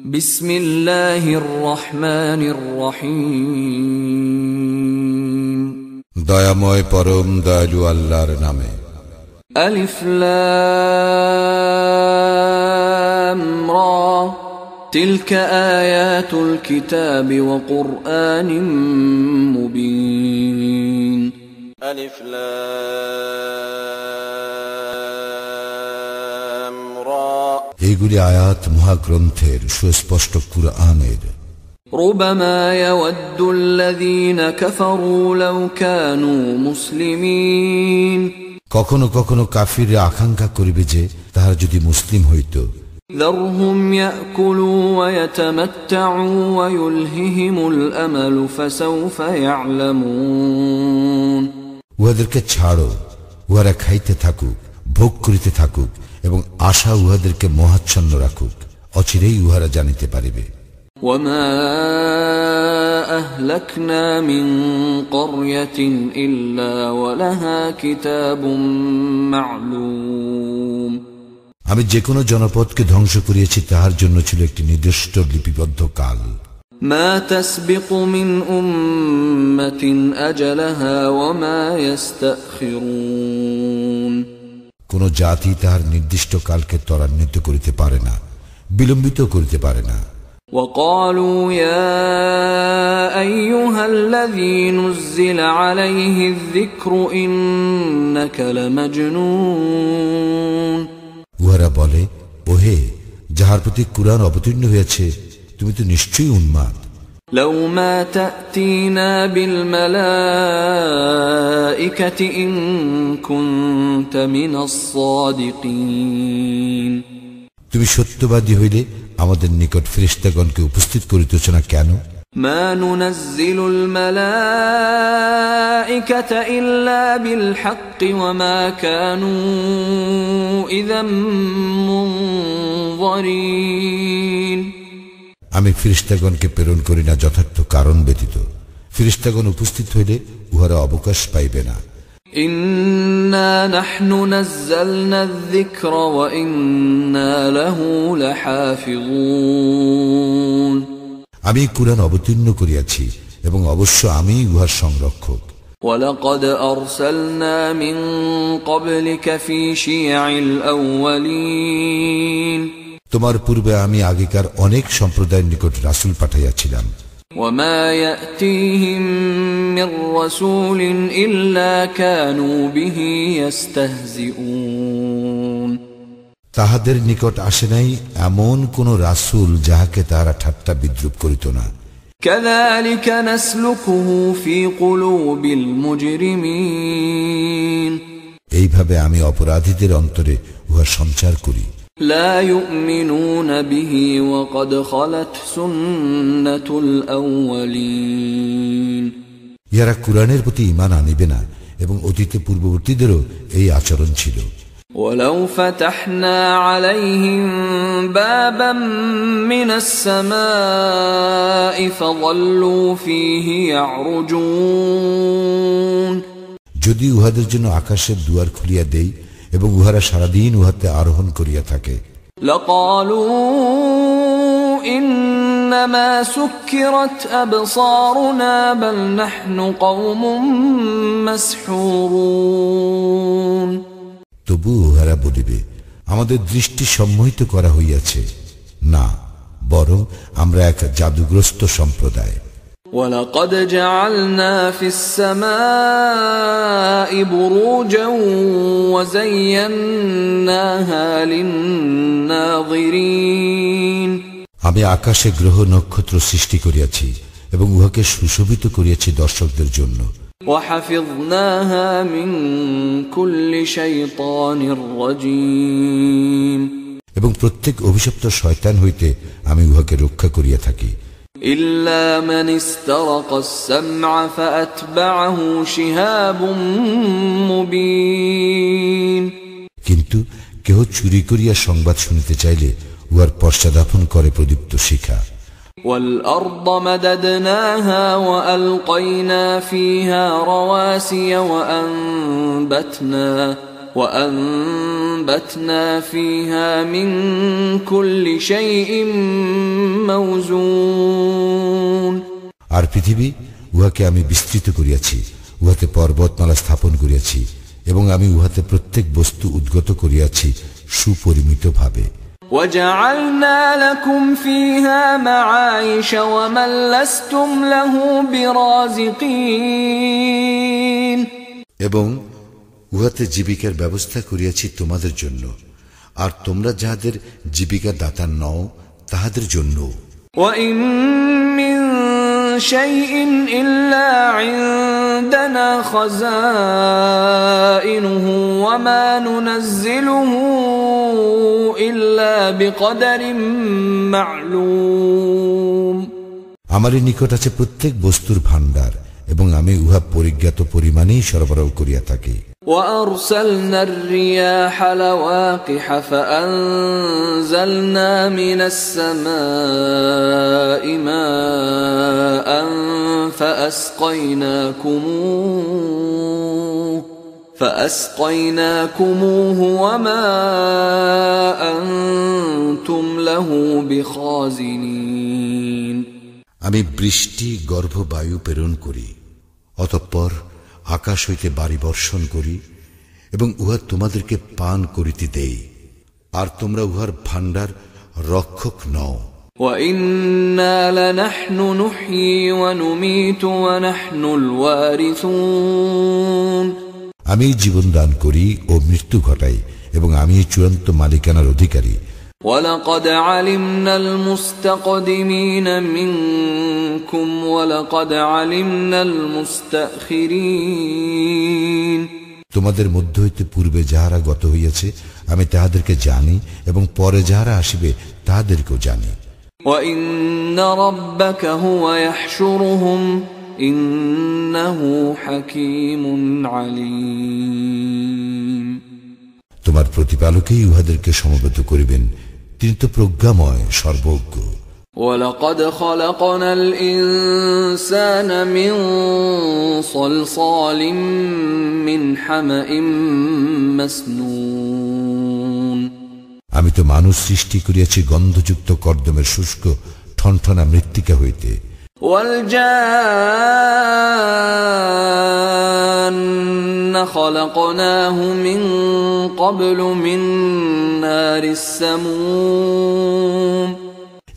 بسم الله الرحمن الرحيم দয়াময় পরম দয়ালু আল্লাহর নামে ألف لام را تلك آيات الكتاب وقرآن مبين ألف لام আয়াত মহাগ্রন্থের সুস্পষ্ট কুরআনের ربما يود الذين كفروا لو كانوا مسلمين কখনো কখনো কাফিররা আকাঙ্ক্ষা করিবে যে তাহারা যদি মুসলিম হইত ذرهم ياكلوا ويتمتعوا ويلههم الامل فسوف يعلمون উহাদেরকে ছাড়ো উহারা খাইতে থাকুক ভোগ করিতে থাকুক এবং আশা উহাদেরকে মহাচ্ছন্ন রাখুক অচিরেই উহারা জানিতে পারিবে وما اهلكنا من قريه الا ولها كتاب معلوم আমি যে কোনো জনপদকে ধ্বংস করিয়েছি তাহার জন্য ছিল একটি নির্দিষ্ট লিপিবদ্ধ কাল ما تسبق من امه اجلها وما يستاخرون কোন জাতি তাহার নির্দিষ্ট কালকে ত্বরান্বিত করিতে পারে না বিলম্বিত করিতে পারে না وقالوا يا ايها الذي نزل عليه الذكر انك لمجنون উহারা বলে ওহে যাহার প্রতি কুরআন অবতীর্ণ হয়েছে তুমি তো নিশ্চয়ই উন্মাদ لو ما تاتينا بالملائكه ان كنت من الصادقين তুমি সত্যবাদী হইলে আমাদের নিকট ফেরেশতাগণকে উপস্থিত করিতেছ না কেন ما ننزل الملائكه الا بالحق وما كانوا اذا منظرين আমি ফিরিস্তাগণকে প্রেরণ করি না যথার্থ কারণ ব্যতীত ফিরিস্তাগণ উপস্থিত হইলে উহারা অবকাশ পাইবে না انا نحن نزلنا الذكر وانا له لحافظون আমি কুরআন অবতীর্ণ করিয়াছি এবং অবশ্য আমি উহার সংরক্ষক ولقد ارسلنا من قبلك في شيع الاولين তোমার পূর্বে আমি আগেকার অনেক সম্প্রদায়ের নিকট রাসূল পাঠাইয়াছিলাম وما ياتيهم من رسول الا كانوا به يستهزئون তাহাদের নিকট আসে নাই এমন কোন রাসূল যাহাকে তাহারা ঠাট্টা বিদ্রুপ করিত না كذلك نسلكه في قلوب المجرمين এইভাবে আমি অপরাধীদের অন্তরে উহা সঞ্চার করি لا يؤمنون به وقد خلت سنه الاولين ইহারা কুরআনের প্রতি ঈমান আনিবে না এবং অতীতে পূর্ববর্তীদেরও এই আচরণ ছিল ولو فتحنا عليهم بابا من السماء فظلوا فيه يعرجون যদি উহাদের জন্য আকাশের দুয়ার খুলিয়া দেই এবং উহারা সারাদিন উহাতে আরোহণ করিয়া থাকে لقالوا انما سكرت ابصارنا بل نحن قوم مسحورون তবু উহারা বলিবে আমাদের দৃষ্টি সম্মোহিত করা হইয়াছে না বরং আমরা এক জাদুগ্রস্ত সম্প্রদায় ولقد جعلنا في السماء بروجا وزيناها للناظرين আমি আকাশে গ্রহ নক্ষত্র সৃষ্টি করিয়াছি এবং উহাকে সুশোভিত করিয়াছি দর্শকদের জন্য وحفظناها من كل شيطان رجيم এবং প্রত্যেক অভিশপ্ত শয়তান হইতে আমি উহাকে রক্ষা করিয়া থাকি إلا من استرق السمع فأتبعه شهاب مبين কিন্তু কেহ চুরি করিয়া সংবাদ শুনিতে চাইলে উহার পশ্চাদাপন করে প্রদীপ্ত শিখা والأرض مددناها وألقينا فيها رواسي وأنبتنا وأنبتنا فيها من كل شيء موزون আর পৃথিবী উহাকে আমি বিস্তৃত করিয়াছি উহাতে পর্বতমালা স্থাপন করিয়াছি এবং আমি উহাতে প্রত্যেক বস্তু উদ্গত করিয়াছি সুপরিমিত ভাবে وجعلنا لكم فيها معايش ومن لستم له برازقين এবং উহাতে জীবিকার ব্যবস্থা করিয়াছি তোমাদের জন্য আর তোমরা যাহাদের জীবিকা দাতা নও তাহাদের জন্য وإن من شيء إلا عندنا خزائنه وما ننزله إلا بقدر معلوم আমারই নিকট আছে প্রত্যেক বস্তুর ভাণ্ডার এবং আমি উহা পরিজ্ঞাত পরিমাণেই সরবরাহ করিয়া থাকি وأرسلنا الرياح لواقح فأنزلنا من السماء ماء فأسقيناكموه فأسقيناكموه وما أنتم له بخازنين আমি বৃষ্টি গর্ভবায়ু প্রেরণ করি অতঃপর আকাশ হইতে বাড়ি বর্ষণ করি এবং উহা তোমাদেরকে পান করিতে দেই আর তোমরা উহার ভাণ্ডার রক্ষক নও وإنا لنحن نحيي ونميت ونحن الوارثون আমি জীবন দান করি ও মৃত্যু ঘটাই এবং আমি চূড়ান্ত মালিকানার অধিকারী ولقد علمنا المستقدمين منكم ولقد علمنا المستأخرين তোমাদের মধ্য হইতে পূর্বে যাহারা গত হইয়াছে আমি তাহাদেরকে জানি এবং পরে যাহারা আসিবে তাহাদেরকেও জানি وإن ربك هو يحشرهم إنه حكيم عليم তোমার প্রতিপালকেই উহাদেরকে সমবেত করিবেন তিনি তো প্রজ্ঞাময় সর্বজ্ঞ ولقد خلقنا الإنسان من صلصال من حمأ مسنون আমি তো মানুষ সৃষ্টি করিয়াছি গন্ধযুক্ত কর্দমের শুষ্ক ঠনঠনা মৃত্তিকা হইতে والجان خلقناه من قبل من نار السموم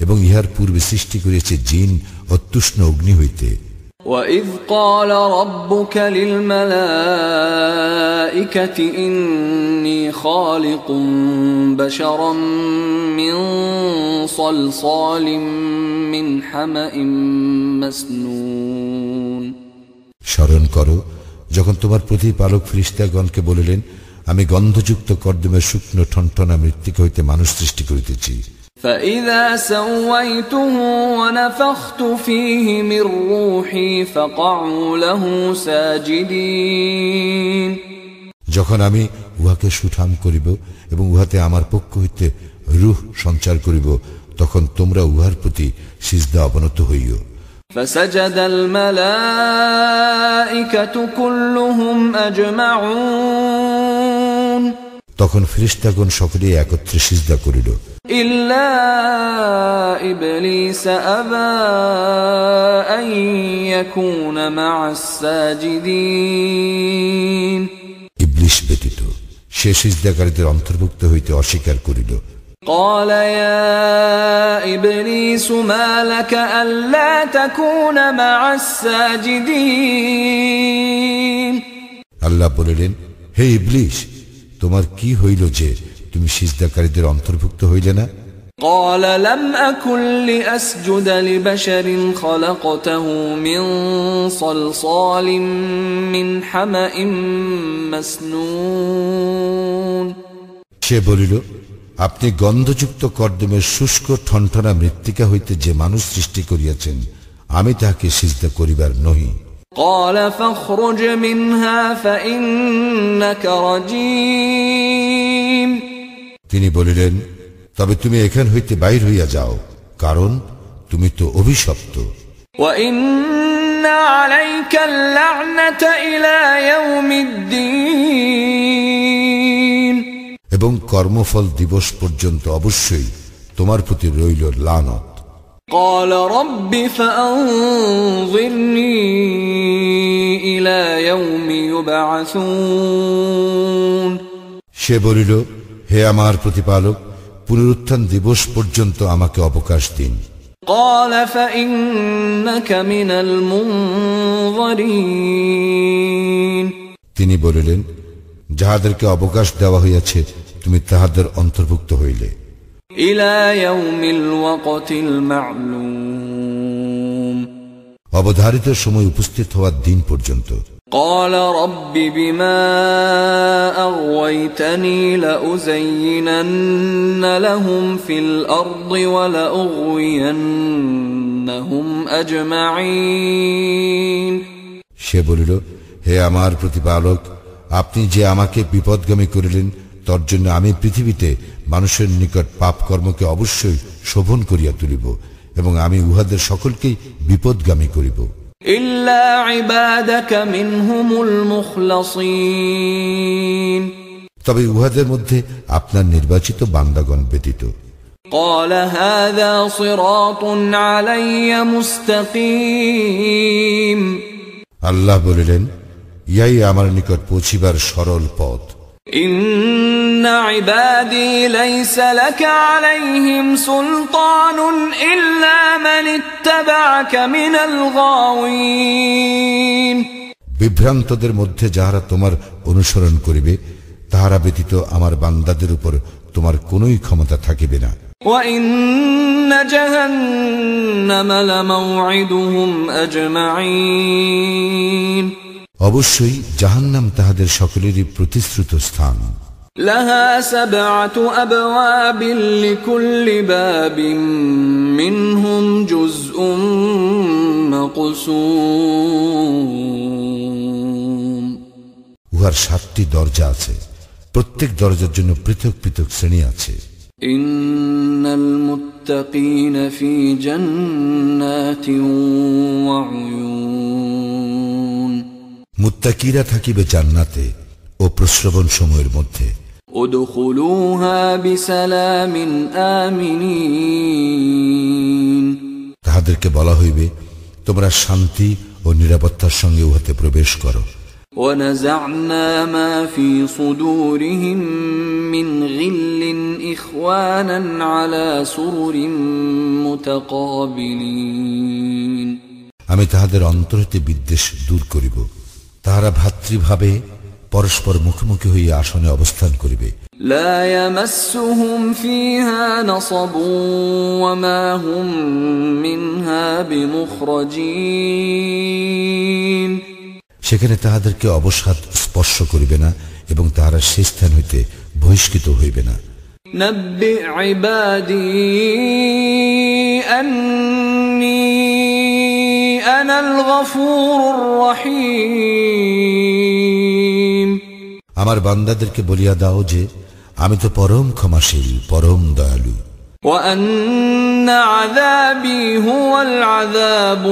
এবং ইহার পূর্বে সৃষ্টি করিয়াছে জিন অত্যুষ্ণ অগ্নি হইতে وإذ قال ربك للملائكة إني خالق بشرا من صلصال من حمأ مسنون স্মরণ করো যখন তোমার প্রতিপালক ফিরিস্তাগণকে বলিলেন আমি গন্ধযুক্ত কর্দমের শুকনো ঠনঠনা মৃত্তিকা হইতে মানুষ সৃষ্টি করিতেছি فإذا سويته ونفخت فيه من روحي فقعوا له ساجدين যখন আমি উহাকে সুঠাম করিব এবং উহাতে আমার পক্ষ হইতে রুহ সঞ্চার করিব তখন তোমরা উহার প্রতি সিজদা অবনত হইও فسجد الملائكة كلهم أجمعون তখন ফিরিস্তাগণ সকলেই একত্রে সিজদা করিল إلا إبليس أبى أن يكون مع الساجدين ইবলিশ ব্যতীত সে সিজদাকারীদের অন্তর্ভুক্ত হইতে অস্বীকার করিল قال يا إبليس ما لك ألا تكون مع الساجدين আল্লাহ বলিলেন হে ইবলিশ তোমার কি হইল যে তুমি সিজদাকারীদের অন্তর্ভুক্ত হইলে না قال لم أكن لأسجد لبشر خلقته من صلصال من حمأ مسنون সে বলিল আপনি গন্ধযুক্ত কর্দমের শুষ্ক ঠনঠনা মৃত্তিকা হইতে যে মানুষ সৃষ্টি করিয়াছেন আমি তাহাকে সিজদা করিবার নহি قال فاخرج منها فإنك رجيم তিনি বলিলেন তবে তুমি এখান হইতে বাইর হইয়া যাও কারণ তুমি তো অভিশপ্ত وإن عليك اللعنة إلى يوم الدين এবং কর্মফল দিবস পর্যন্ত অবশ্যই তোমার প্রতি রইল লানত قال رب فأنظرني إلى يوم يبعثون সে বলিল হে আমার প্রতিপালক পুনরুত্থান দিবস পর্যন্ত আমাকে অবকাশ দিন قال فإنك من المنظرين তিনি বলিলেন যাহাদেরকে অবকাশ দেওয়া হইয়াছে তুমি তাহাদের অন্তর্ভুক্ত হইলে إلى يوم الوقت المعلوم অবধারিত সময় উপস্থিত হওয়ার দিন পর্যন্ত قال رب بما أغويتني لأزينن لهم في الأرض ولأغوينهم أجمعين সে বলিল হে আমার প্রতিপালক আপনি যে আমাকে বিপদগামী করিলেন তর জন্য আমি পৃথিবীতে মানুষের নিকট পাপ কর্মকে অবশ্যই শোভন করিয়া তুলিব এবং আমি উহাদের সকলকেই বিপদগামী করিব إلا عبادك منهم المخلصين তবে উহাদের মধ্যে আপনার নির্বাচিত বান্দাগণ ব্যতীত قال هذا صراط علي مستقيم আল্লাহ বলিলেন ইয়াই আমার নিকট পৌঁছিবার সরল পথ إن عبادي ليس لك عليهم سلطان إلا من اتبعك من الغاوين বিভ্রান্তদের মধ্যে যাহারা তোমার অনুসরণ করিবে তাহারা ব্যতীত আমার বান্দাদের উপর তোমার কোনোই ক্ষমতা থাকিবে না وإن جهنم لموعدهم أجمعين অবশ্যই জাহান্নাম তাহাদের সকলেরই প্রতিশ্রুত স্থান لها سبعة أبواب لكل باب منهم جزء مقسوم উহার সাতটি দরজা আছে প্রত্যেক দরজার জন্য পৃথক পৃথক শ্রেণী আছে إن المتقين في جنات وعيون মুত্তাকিরা থাকিবে জান্নাতে ও প্রশ্রবণ সময়ের মধ্যে ادخلوها بسلام آمنين তাহাদেরকে বলা হইবে তোমরা শান্তি ও নিরাপত্তার সঙ্গে উহাতে প্রবেশ করো ونزعنا ما في صدورهم من غل إخوانا على سرر متقابلين আমি তাহাদের অন্তর হইতে বিদ্বেষ দূর করিব তাহারা ভাতৃভাবে পরস্পর মুখোমুখি হইয়া আসনে অবস্থান করিবে। সেখানে তাহাদেরকে অবসাদ স্পর্শ করিবে না এবং তাহারা সে স্থান হইতে বহিষ্কৃত হইবে না। নব্বে أنا الغفور الرحيم আমার বান্দাদেরকে বলিয়া দাও যে আমি তো পরম ক্ষমাশীল পরম দয়ালু وأن عذابي هو العذاب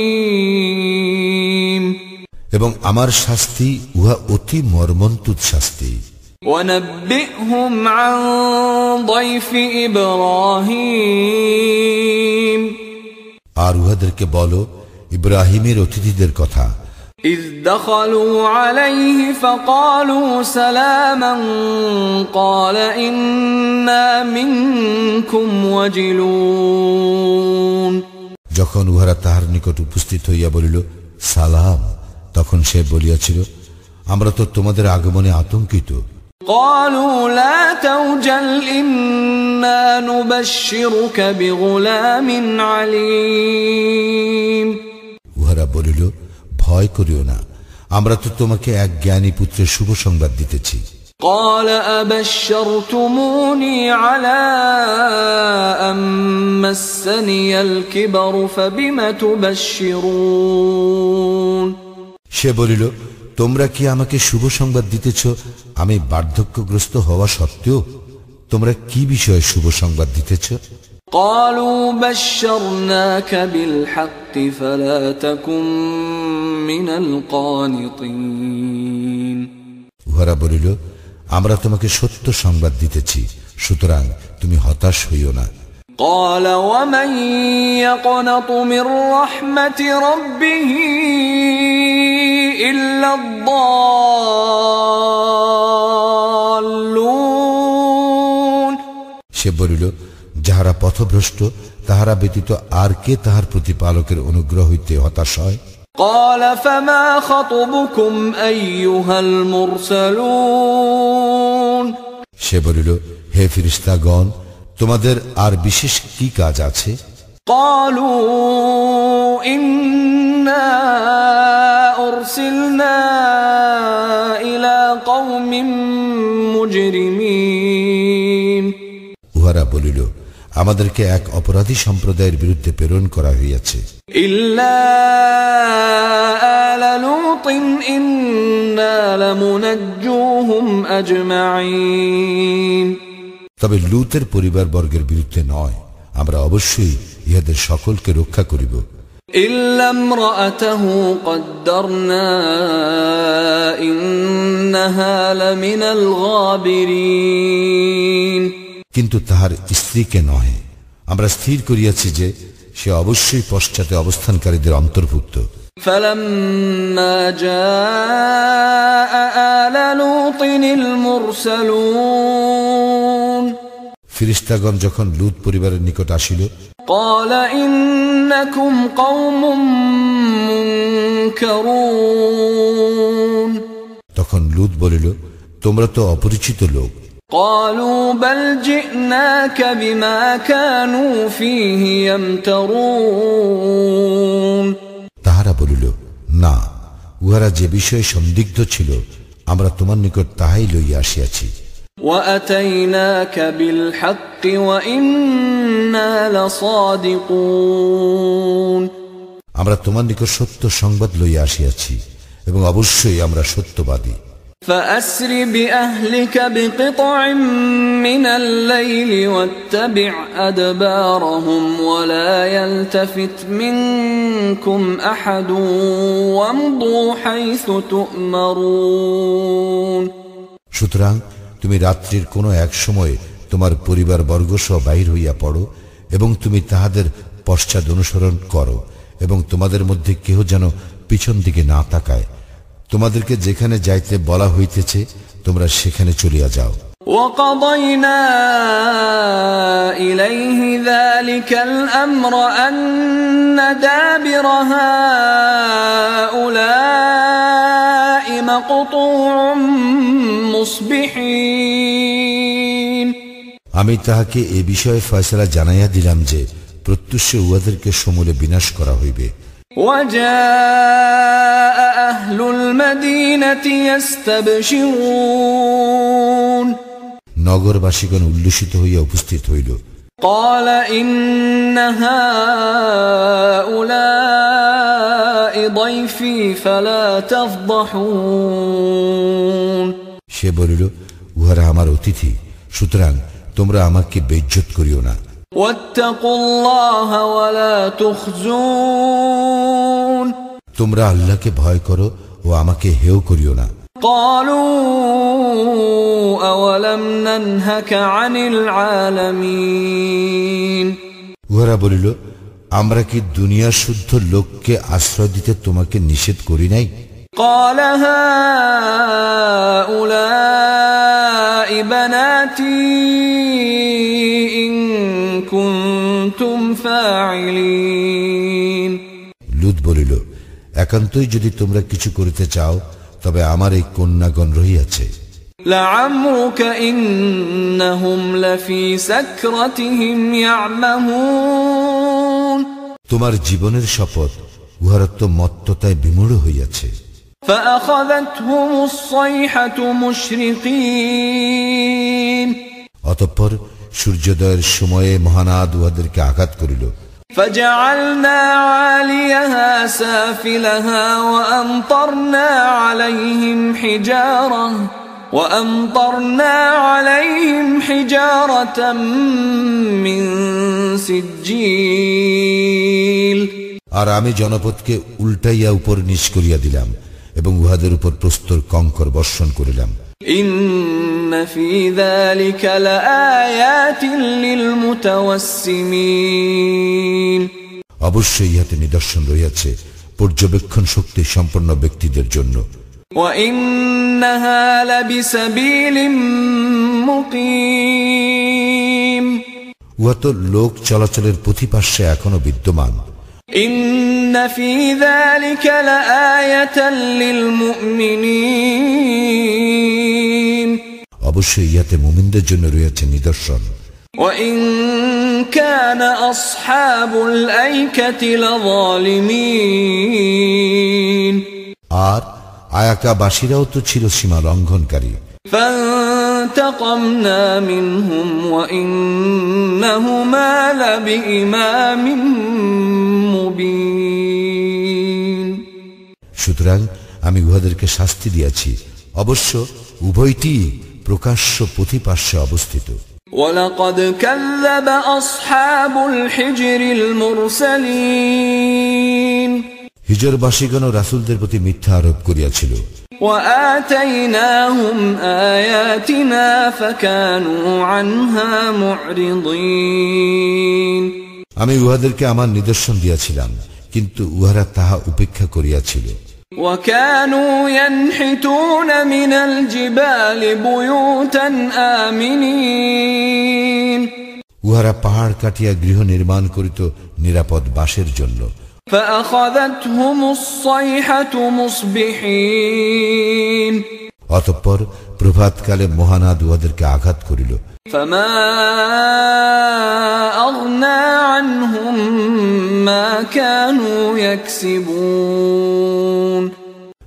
الأليم এবং আমার শাস্তি উহা অতি মর্মন্তুদ শাস্তি ونبئهم عن ضيف إبراهيم আর উহাদেরকে বলো ইব্রাহিমের অতিথিদের কথা إذ دخلوا عليه فقالوا سلاما قال إنا منكم وجلون যখন উহারা তাহার নিকট উপস্থিত হইয়া বলিল সালাম তখন সে বলিয়াছিল আমরা তো তোমাদের আগমনে আতঙ্কিত قالوا لا توجل إنا نبشرك بغلام عليم উহারা বলিল ভয় করিও না আমরা তো তোমাকে এক জ্ঞানী পুত্রের শুভ সংবাদ দিতেছি قال أبشرتموني على أن مسني الكبر فبم تبشرون সে বলিল তোমরা কি আমাকে শুভ সংবাদ দিতেছ আমি বার্ধক্যগ্রস্ত হওয়া সত্ত্বেও তোমরা কি বিষয়ে শুভ সংবাদ দিতেছ قالوا بشرناك بالحق فلا تكن من القانطين উহারা বলিল আমরা তোমাকে সত্য সংবাদ দিতেছি সুতরাং তুমি হতাশ হইও না قال ومن يقنط من رحمة ربه إلا الضالون সে বলিল যাহারা পথভ্রষ্ট তাহারা ব্যতীত আর কে তাহার প্রতিপালকের অনুগ্রহ হইতে হতাশ হয় قال فما خطبكم أيها المرسلون সে বলিল হে ফিরিস্তাগণ তোমাদের আর বিশেষ কি কাজ আছে قالوا إنا أرسلنا إلى قوم مجرمين উহারা বলিল আমাদেরকে এক অপরাধী সম্প্রদায়ের বিরুদ্ধে প্রেরণ করা হইয়াছে إلا آل لوط إنا لمنجوهم أجمعين তবে লুতের পরিবার বর্গের বিরুদ্ধে নয় আমরা অবশ্যই ইহাদের সকলকে রক্ষা করিব إلا امرأته قدرنا إنها لمن الغابرين কিন্তু তাহার স্ত্রীকে নহে আমরা স্থির করিয়াছি যে সে অবশ্যই পশ্চাতে অবস্থানকারীদের অন্তর্ভুক্ত فلما جاء آل لوط المرسلون ফিরিস্তাগণ যখন লুত পরিবারের নিকট আসিল قال إنكم قوم منكرون তখন লুত বলিল তোমরা তো অপরিচিত লোক قالوا بل جئناك بما كانوا فيه يمترون তাহারা বলিল না উহারা যে বিষয়ে সন্দিগ্ধ ছিল আমরা তোমার নিকট তাহাই লইয়া আসিয়াছি وأتيناك بالحق وإنا لصادقون আমরা তোমার নিকট সত্য সংবাদ লইয়া আসিয়াছি এবং অবশ্যই আমরা সত্যবাদী فأسر بأهلك بقطع من الليل واتبع أدبارهم ولا يلتفت منكم أحد وامضوا حيث تؤمرون সুতরাং তুমি রাত্রির কোনো এক সময়ে তোমার পরিবার বর্গসহ বাহির হইয়া পড়ো এবং তুমি তাহাদের পশ্চাৎ অনুসরণ করো এবং তোমাদের মধ্যে কেহ যেন পিছন দিকে না তাকায় তোমাদেরকে যেখানে যাইতে বলা হইতেছে তোমরা সেখানে চলিয়া যাও وقضينا إليه ذلك الأمر أن دابر هؤلاء مقطوع مصبحين আমি তাহাকে এ বিষয়ে ফয়সলা জানাইয়া দিলাম যে প্রত্যুষ উহাদেরকে সমূলে বিনাশ করা হইবে وجاء أهل المدينة يستبشرون নগরবাসীগণ উল্লসিত হইয়া উপস্থিত হইল قال إن هؤلاء ضيفي فلا تفضحون সে বলিল উহারা আমার অতিথি সুতরাং তোমরা আমাকে বেজ্জত করিও না واتقوا الله ولا تخزون তোমরা আল্লাহকে ভয় করো ও আমাকে হেও করিও না قالوا أولم ننهك عن العالمين উহারা বলিল আমরা কি দুনিয়া শুদ্ধ লোককে আশ্রয় দিতে তোমাকে নিষেধ করি নাই قال هؤلاء بناتي إن كنتم فاعلين লুত বলিল একান্তই যদি তোমরা কিছু করিতে চাও তবে আমার এই কন্যাগণ রহিয়াছে لعمرك إنهم لفي سكرتهم يعمهون তোমার জীবনের শপথ উহারা তো মত্ততায় বিমূঢ় হইয়াছে فأخذتهم الصيحة مشرقين অতঃপর সূর্যোদয়ের সময়ে মহানাদ উহাদেরকে আঘাত করিল فجعلنا عاليها سافلها وأمطرنا عليهم حجارة وأمطرنا عليهم حجارة من سجيل আর আমি জনপদকে উল্টাইয়া উপর নিচ করিয়া দিলাম এবং উহাদের উপর প্রস্তর কঙ্কর বর্ষণ করিলাম অবশ্যই ইহাতে নিদর্শন রয়েছে পর্যবেক্ষণ শক্তি সম্পন্ন ব্যক্তিদের জন্য। উহা তো লোক চলাচলের প্রতিপার্শ্বে এখনও বিদ্যমান। إن في ذلك لآية للمؤمنين অবশ্যই ইহাতে মুমিনদের জন্য রয়েছে নিদর্শন وإن كان أصحاب الأيكة لظالمين আর আয়াকাবাসীরাও তো ছিল সীমা লঙ্ঘনকারী فانتقمنا منهم وإنهما لبإمام مبين সুতরাং আমি উহাদেরকে শাস্তি দিয়াছি অবশ্য উভয়টি প্রকাশ্য প্রতিপার্শ্বে অবস্থিত ولقد كذب أصحاب الحجر المرسلين হিজরবাসীগণ রাসূলদের প্রতি মিথ্যা আরোপ করিয়াছিল وآتيناهم آياتنا فكانوا عنها معرضين আমি উহাদেরকে আমার নিদর্শন দিয়াছিলাম কিন্তু উহারা তাহা উপেক্ষা করিয়াছিল وكانوا ينحتون من الجبال بيوتا آمنين উহারা পাহাড় কাটিয়া গৃহ নির্মাণ করিত নিরাপদ বাসের জন্য فأخذتهم الصيحة مصبحين অতঃপর প্রভাতকালে মহানাদ ওদেরকে আঘাত করিল।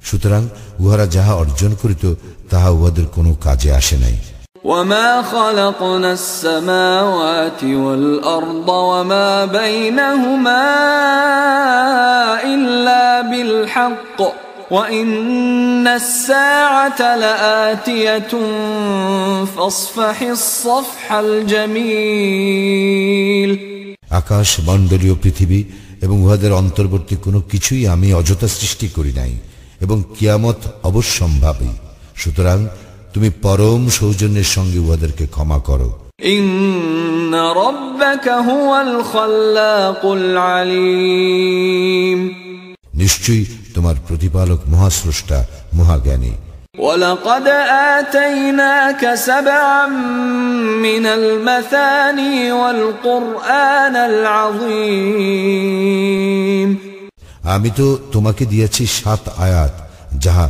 সুতরাং উহারা যাহা অর্জন করিত তাহা উহাদের কোনো কাজে আসে নাই। وما خلقنا السماوات والأرض وما بينهما إلا بالحق وإن الساعة لآتية فاصفح الصفح الجميل আকাশ মণ্ডলীয় পৃথিবী এবং উহাদের অন্তর্বর্তী কোনো কিছুই আমি অযথা সৃষ্টি করি নাই এবং কিয়ামত অবশ্যম্ভাবী সুতরাং তুমি পরম সৌজন্যের সঙ্গে উহাদেরকে ক্ষমা করো إن ربك هو الخلاق العليم নিশ্চয়ই তোমার প্রতিপালক মহাস্রষ্টা মহাজ্ঞানী ولقد آتيناك سبعا من المثاني والقرآن العظيم আমি তো তোমাকে দিয়েছি সাত আয়াত যাহা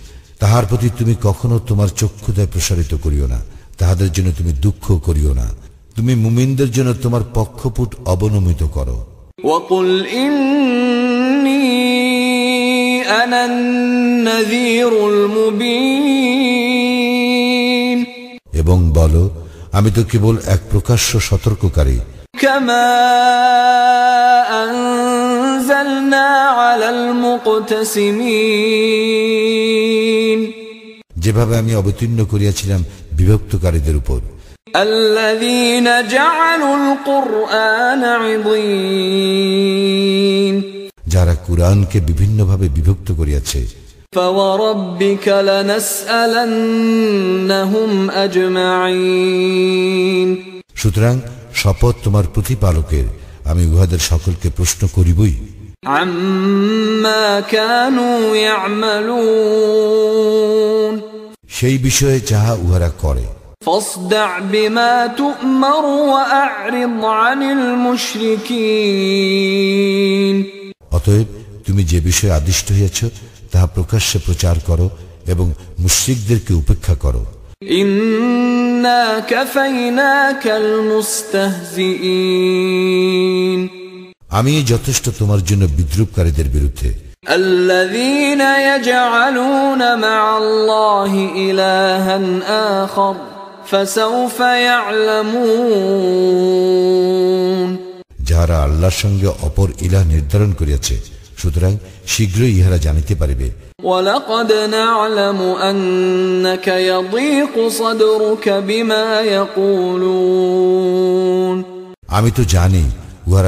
তাহার প্রতি তুমি কখনো তোমার চক্ষুদায় প্রসারিত করিও না তাহাদের জন্য তুমি দুঃখ করিও না তুমি মুমিনদের জন্য তোমার পক্ষপুট অবনমিত করো وقل إني أنا النذير المبين এবং বলো আমি তো কেবল এক প্রকাশ্য সতর্ককারী كما أنزلنا على المقتسمين যেভাবে আমি অবতীর্ণ করিয়াছিলাম বিভক্তকারীদের উপর الذين جعلوا القرآن عضين যারা কুরআনকে বিভিন্নভাবে বিভক্ত করিয়াছে فوربك لنسألنهم أجمعين সুতরাং শপথ তোমার প্রতিপালকের আমি উহাদের সকলকে প্রশ্ন করিবই عما كانوا يعملون সেই বিষয়ে যাহা উহারা করে। অতএব তুমি যে বিষয়ে আদিষ্ট হইয়াছ তাহা প্রকাশ্যে প্রচার করো এবং মুশ্রিকদেরকে উপেক্ষা করো। আমি যথেষ্ট তোমার জন্য বিদ্রুপকারীদের বিরুদ্ধে। الذين يجعلون مع الله إلها آخر فسوف يعلمون যাহারা আল্লাহর সঙ্গে অপর ইলাহ নির্ধারণ করিয়াছে সুতরাং শীঘ্রই ইহারা জানিতে পারিবে ولقد نعلم أنك يضيق صدرك بما يقولون আমি তো জানি উহারা